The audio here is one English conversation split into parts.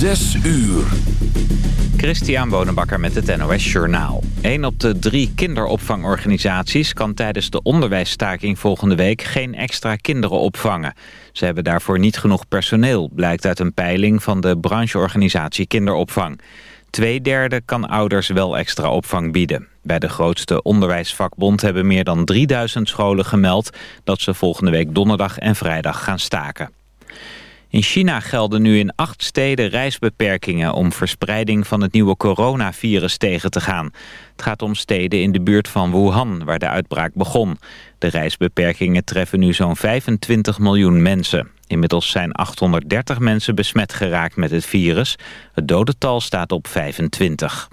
Zes uur. Christian Bonenbakker met het NOS Journaal. Een op de drie kinderopvangorganisaties kan tijdens de onderwijsstaking volgende week geen extra kinderen opvangen. Ze hebben daarvoor niet genoeg personeel, blijkt uit een peiling van de brancheorganisatie Kinderopvang. Tweederde kan ouders wel extra opvang bieden. Bij de grootste onderwijsvakbond hebben meer dan 3000 scholen gemeld dat ze volgende week donderdag en vrijdag gaan staken. In China gelden nu in acht steden reisbeperkingen om verspreiding van het nieuwe coronavirus tegen te gaan. Het gaat om steden in de buurt van Wuhan, waar de uitbraak begon. De reisbeperkingen treffen nu zo'n 25 miljoen mensen. Inmiddels zijn 830 mensen besmet geraakt met het virus. Het dodental staat op 25.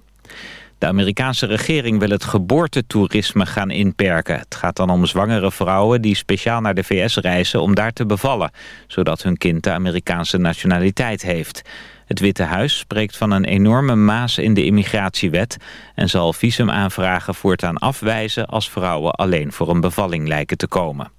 De Amerikaanse regering wil het geboortetoerisme gaan inperken. Het gaat dan om zwangere vrouwen die speciaal naar de VS reizen om daar te bevallen, zodat hun kind de Amerikaanse nationaliteit heeft. Het Witte Huis spreekt van een enorme maas in de immigratiewet en zal visumaanvragen voortaan afwijzen als vrouwen alleen voor een bevalling lijken te komen.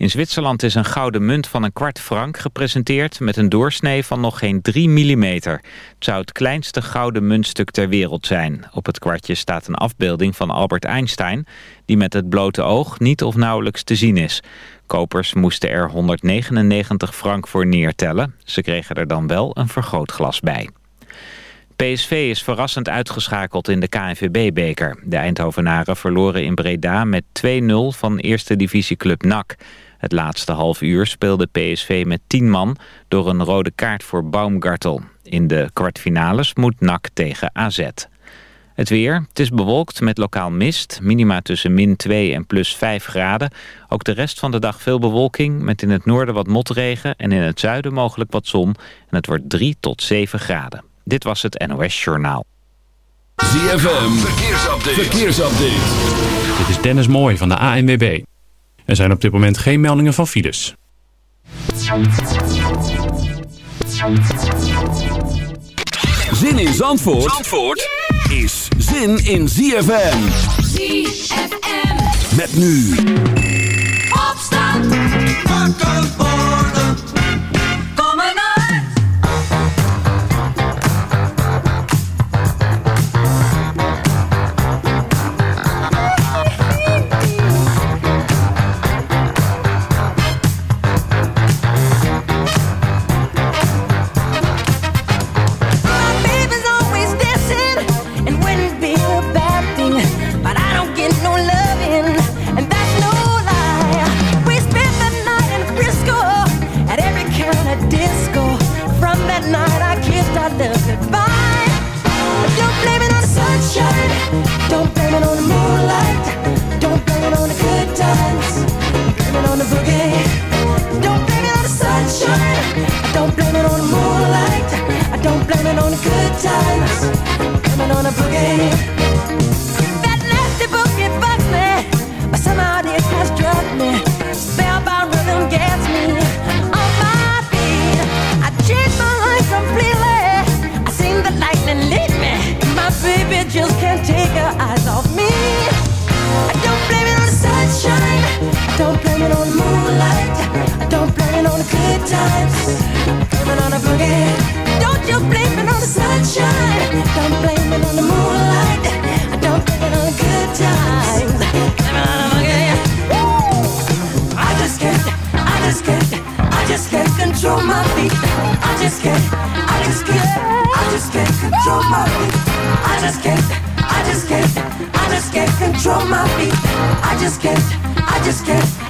In Zwitserland is een gouden munt van een kwart frank gepresenteerd... met een doorsnee van nog geen 3 mm. Het zou het kleinste gouden muntstuk ter wereld zijn. Op het kwartje staat een afbeelding van Albert Einstein... die met het blote oog niet of nauwelijks te zien is. Kopers moesten er 199 frank voor neertellen. Ze kregen er dan wel een vergrootglas bij. PSV is verrassend uitgeschakeld in de KNVB-beker. De Eindhovenaren verloren in Breda met 2-0 van eerste divisieclub NAC. Het laatste half uur speelde PSV met 10 man door een rode kaart voor Baumgartel. In de kwartfinales moet NAC tegen AZ. Het weer, het is bewolkt met lokaal mist, minima tussen min 2 en plus 5 graden. Ook de rest van de dag veel bewolking, met in het noorden wat motregen en in het zuiden mogelijk wat zon. En het wordt 3 tot 7 graden. Dit was het NOS Journaal. ZFM, verkeersupdate. verkeersupdate. Dit is Dennis Mooij van de ANWB. Er zijn op dit moment geen meldingen van files. Zin in Zandvoort, Zandvoort is zin in ZFM. ZFM. Met nu. Opstand. Wakker worden. Blame it on the moonlight. I don't blame it on the good times. Blame it on the boogie. Don't you blame it on the sunshine. Don't blame it on the moonlight. I don't blame it on the good times. Blame it on the boogie. Woo! I just can't. I just can't. I just can't control my feet. I just can't. I just can't. I just can't control my feet. I just can't. I just can't. I just can't control my feet. I just can't. I just can't.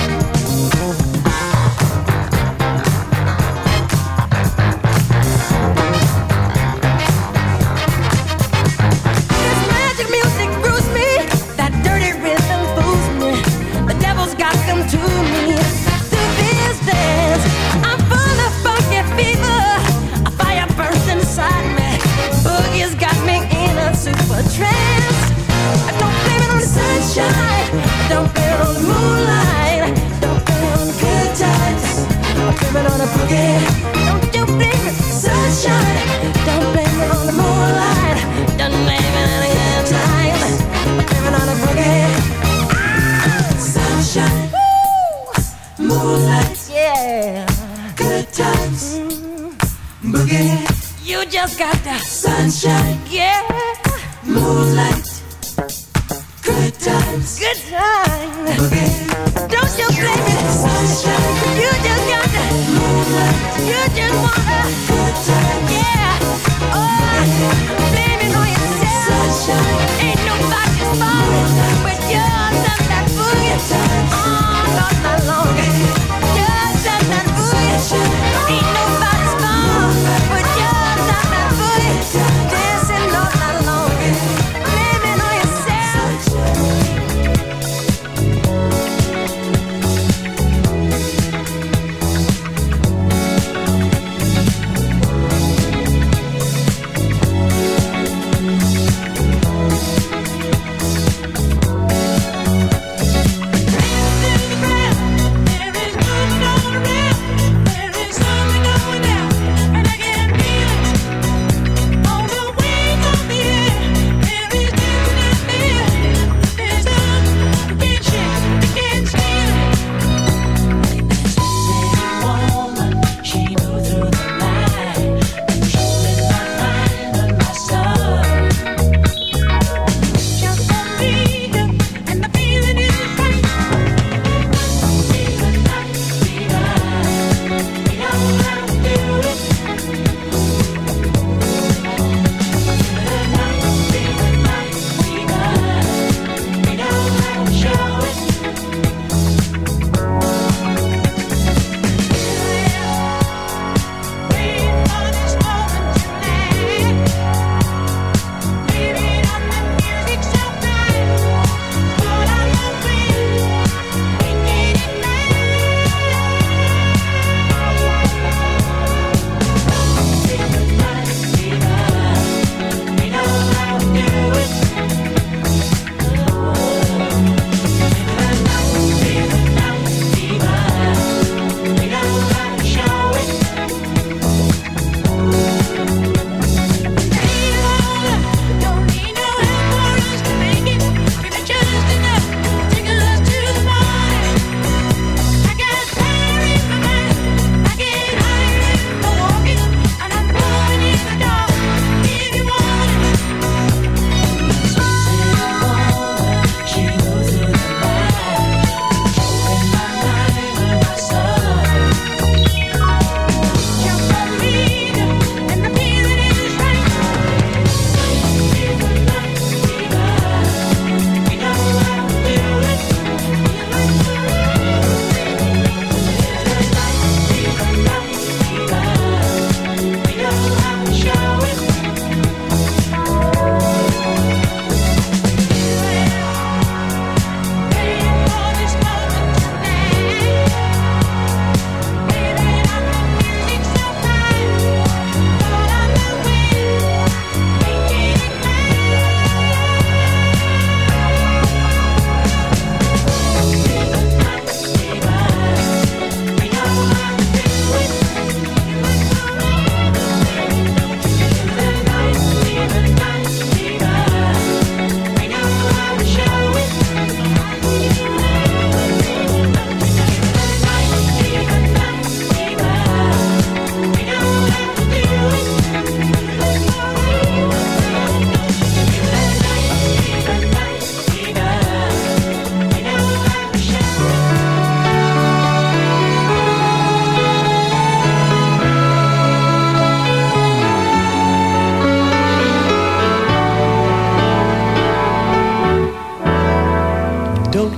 yeah.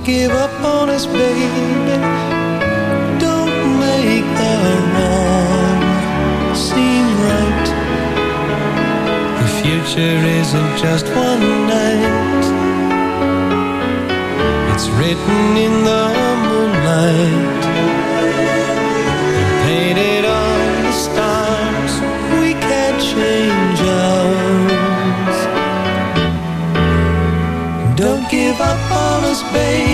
give up on us, baby. Don't make the wrong seem right. The future isn't just one night. It's written in the moonlight. Painted on the stars, we can't change ours. Don't give up on us, baby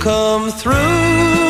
come through.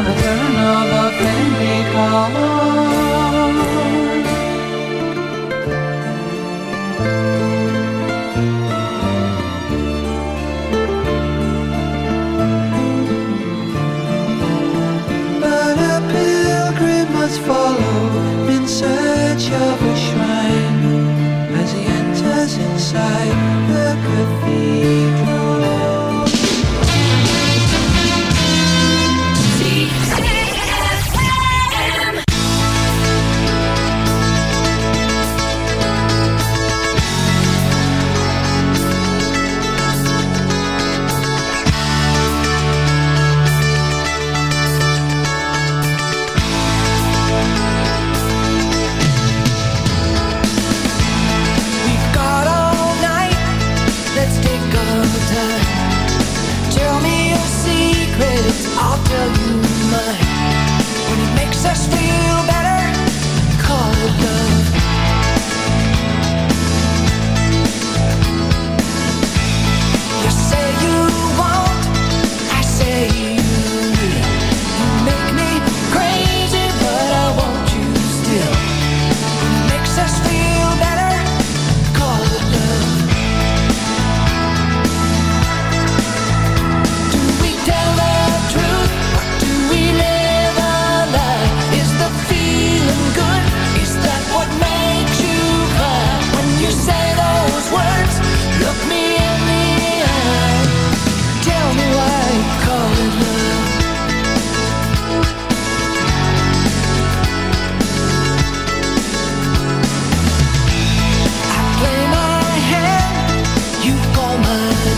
on the turn of a friendly car. But a pilgrim must follow in search of a shrine as he enters inside.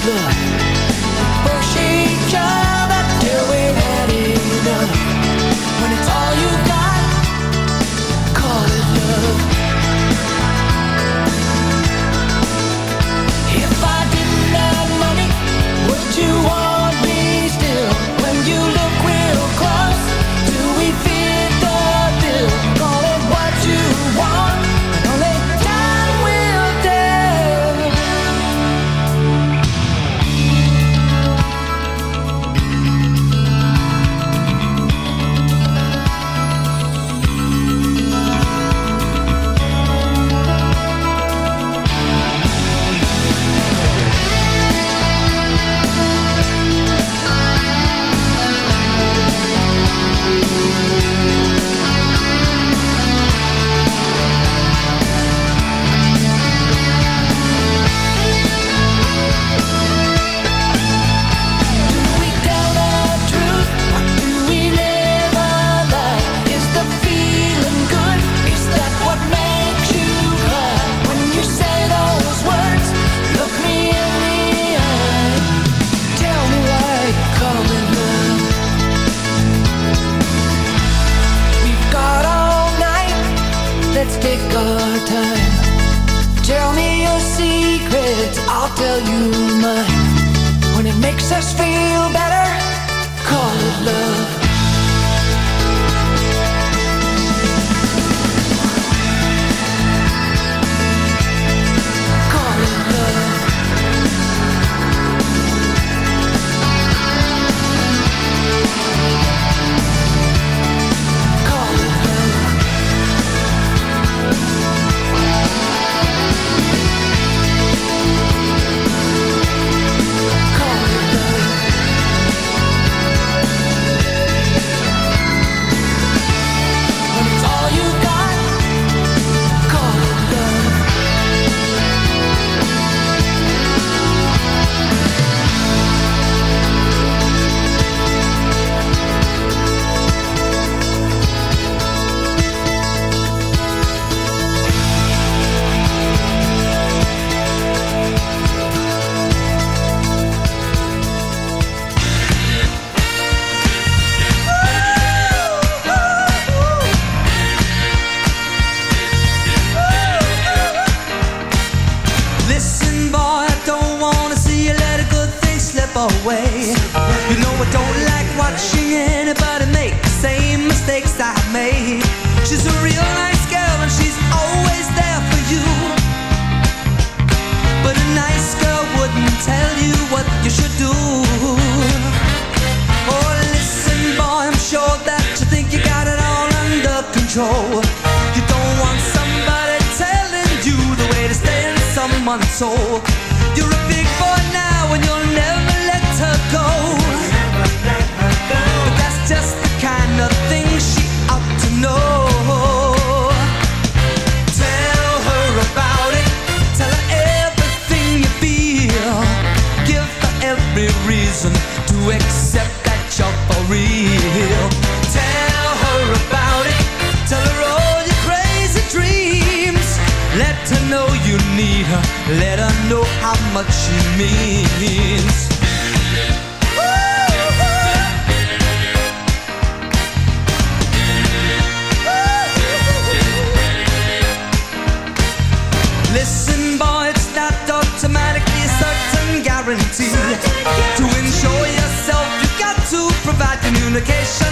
love Let her know how much she means. Listen, boy, it's not automatically a certain guarantee. To ensure yourself, you got to provide communication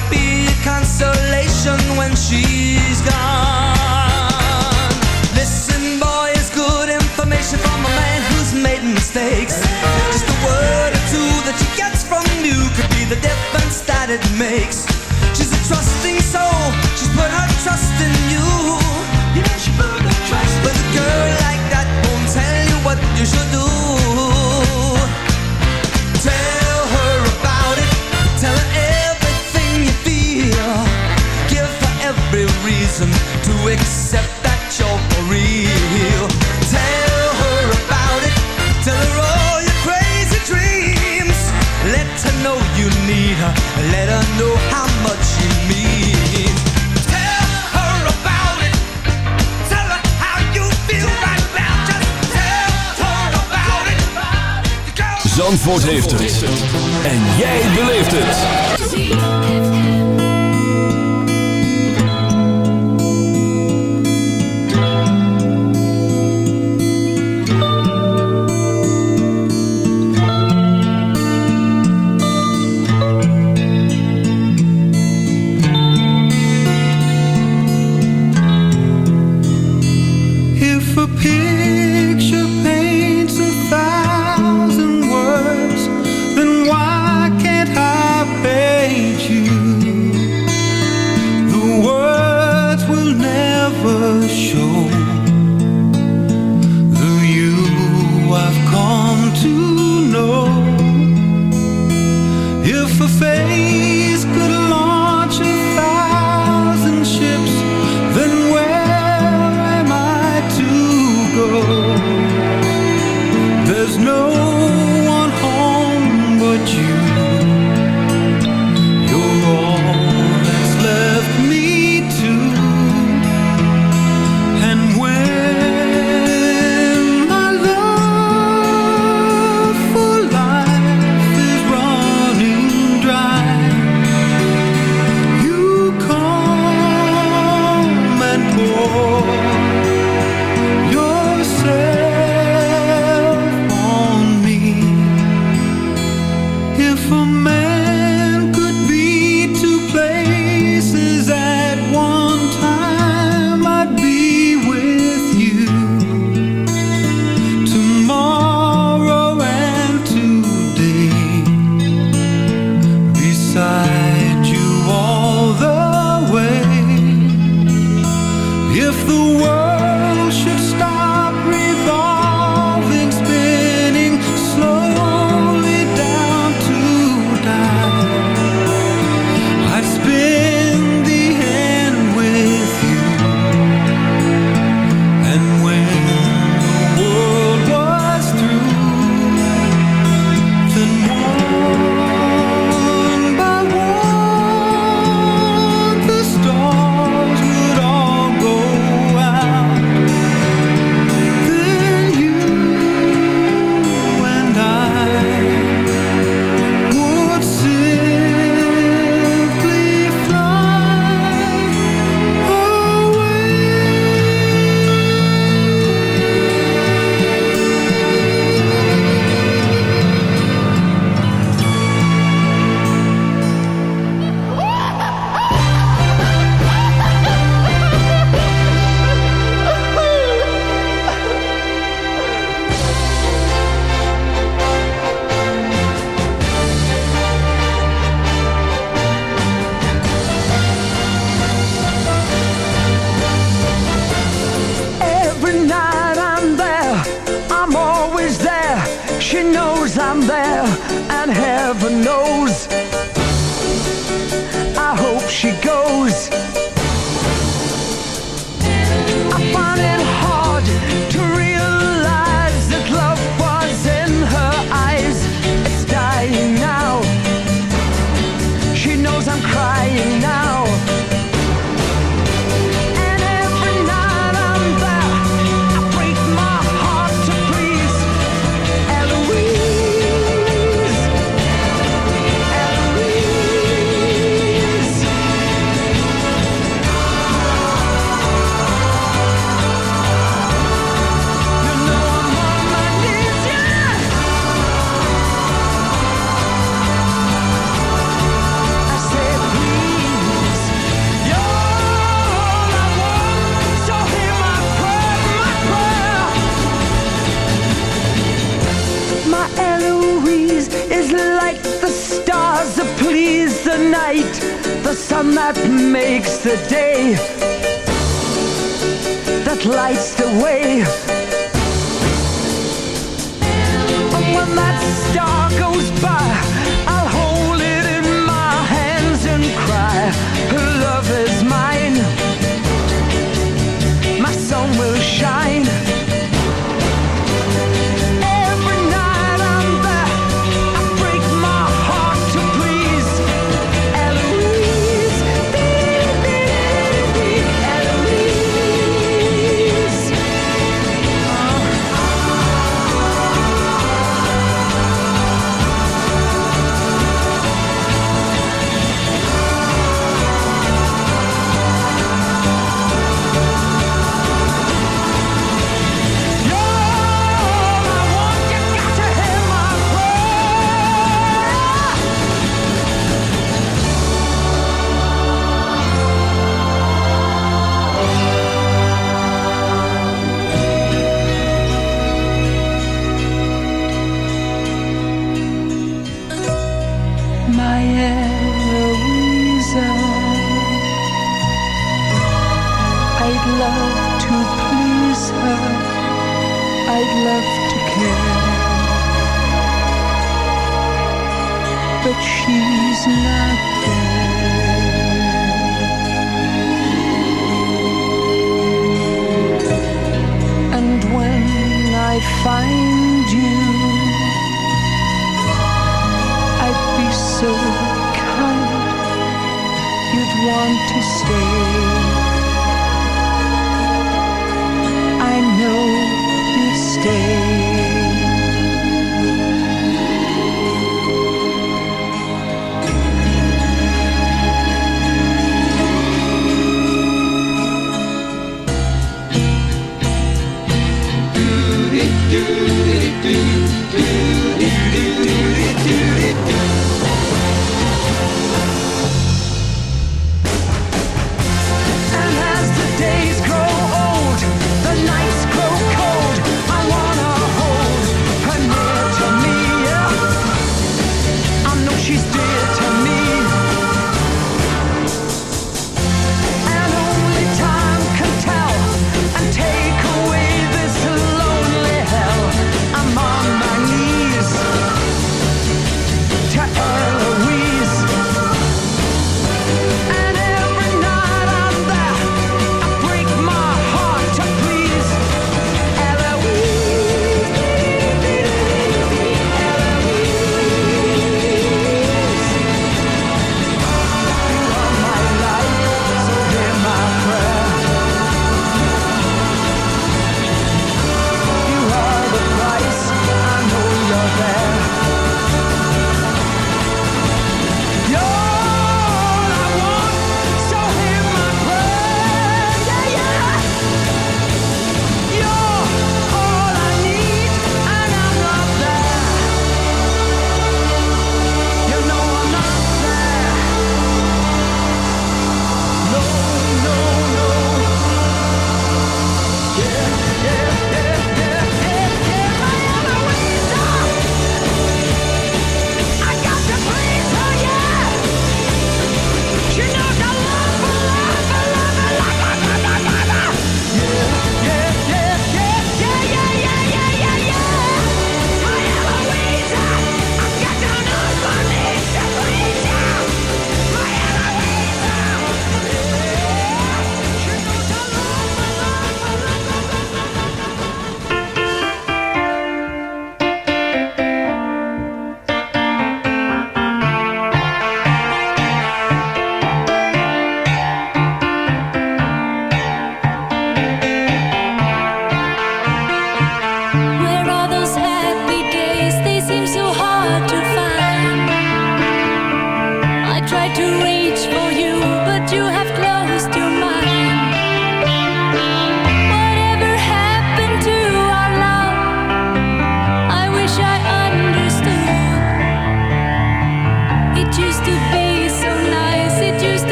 a consolation when she's gone? Listen, boy, it's good information from a man who's made mistakes. Just a word or two that she gets from you could be the difference that it makes. She's a trusting soul, she's put her trust in you. Know she put her trust But a girl accept that you're for real. Tell her about it. Tell her all your crazy dreams. Let her know you need her. Let her know how much you mean. Tell her about it. Tell her how you feel right now. Just tell her about it. Zandvoort heeft het. En jij beleeft het.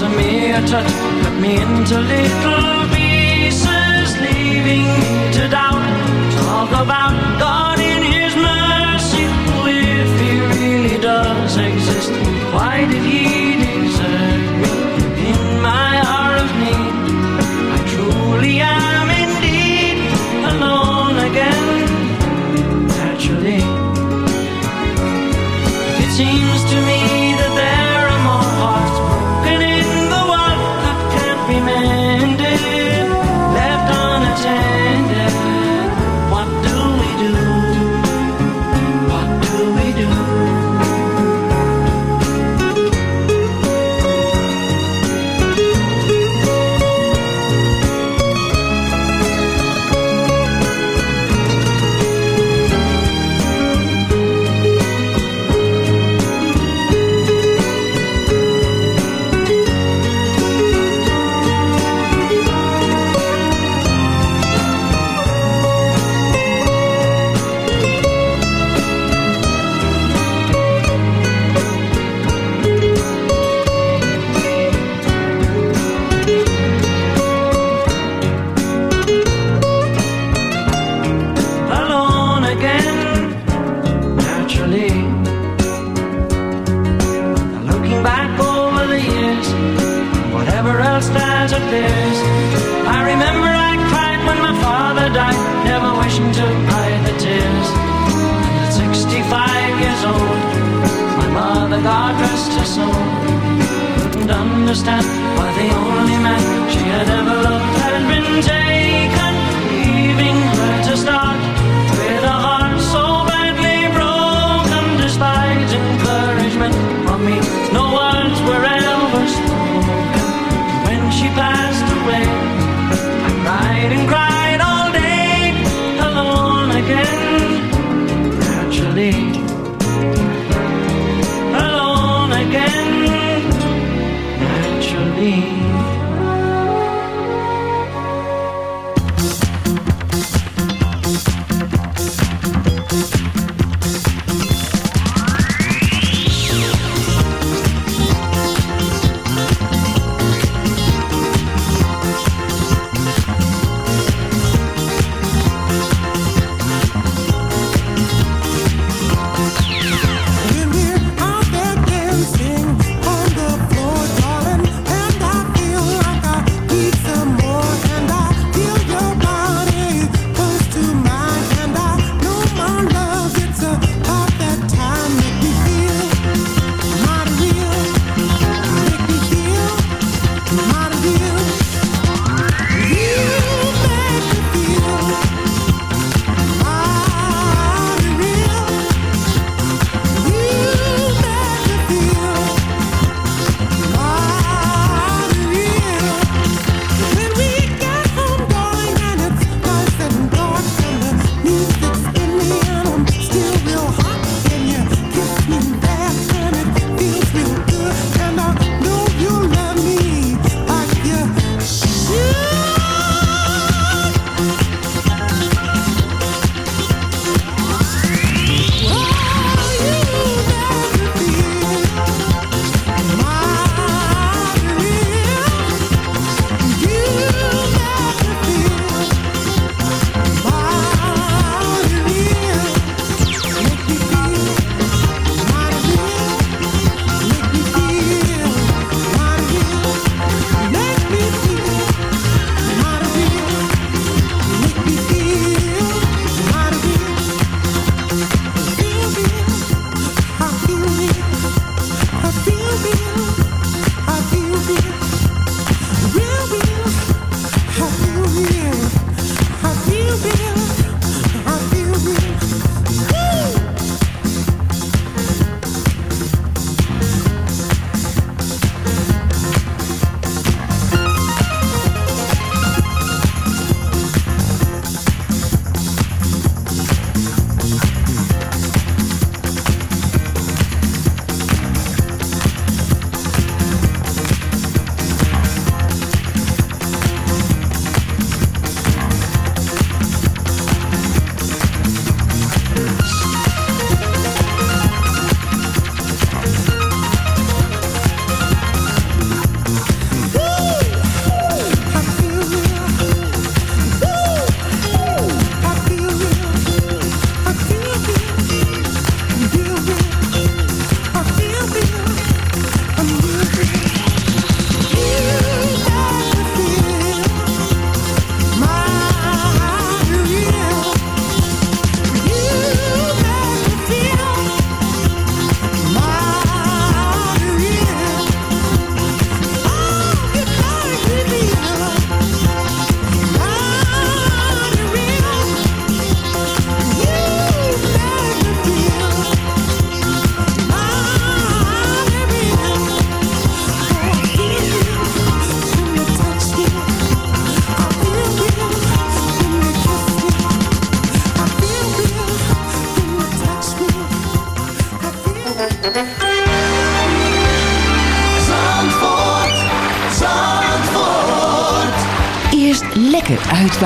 was a mere touch, cut me into little pieces, leaving me to doubt. Talk about God in His mercy, if He really does exist. Why did He? understand why the only man She had ever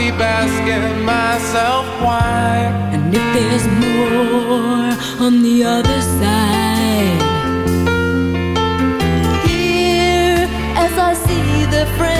be basking myself why. And if there's more on the other side, here as I see the friends.